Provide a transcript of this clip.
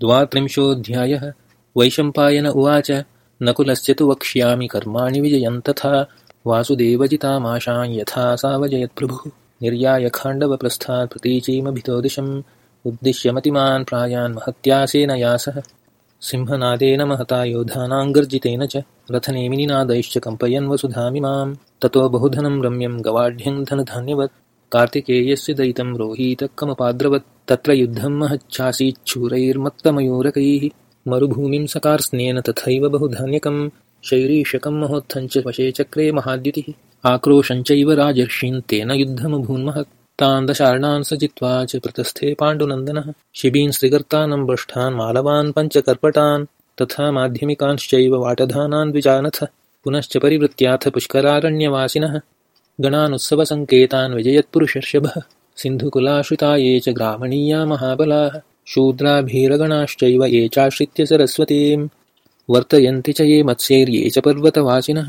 द्वात्रिंशोऽध्यायः। वैशम्पायन उवाच नकुलस्य तु वक्ष्यामि कर्माणि विजयं तथा वासुदेवजितामाशां यथा सावजयत्प्रभुः निर्यायखाण्डवप्रस्थात् प्रतीचीमभितो दिशम् उद्दिश्य मतिमान् प्रायान् महत्यासेनयासः सिंहनादेन महता योधानां गर्जितेन च रथनेमिनिनादैश्च कम्पयन् वसुधामिमां ततो बहुधनं रम्यं गवाढ्यं धनधान्यवत् कार्तिकेयस्य दयितं रोहीतकमपाद्रवत् तत्र युद्धं महच्चासीच्छूरैर्मत्तमयूरकैः मरुभूमिं सकार्स्नेन तथैव बहुधान्यकं शैरीशकं महोत्थञ्च वशे चक्रे महाद्युतिः। आक्रोशञ्चैव राजर्षीन् तेन युद्धमभून्महत् तान् दशार्णान् स जित्वा च प्रतस्थे पाण्डुनन्दनः। शिबींस्त्रिगर्तानं बष्ठान् मालवान् पञ्चकर्पटान् तथा माध्यमिकांश्चैव वाटधानान् द्विजानथ पुनश्च परिवृत्याथ पुष्करारण्यवासिनः गणानुत्सवसङ्केतान् विजयत्पुरुषर्षभः सिन्धुकुलाश्रिता ये च ग्रामणीया महाबलाः शूद्राभिरगणाश्चैव ये चाश्रित्य सरस्वतीं वर्तयन्ति च ये मत्स्यैर्ये च पर्वतवासिनः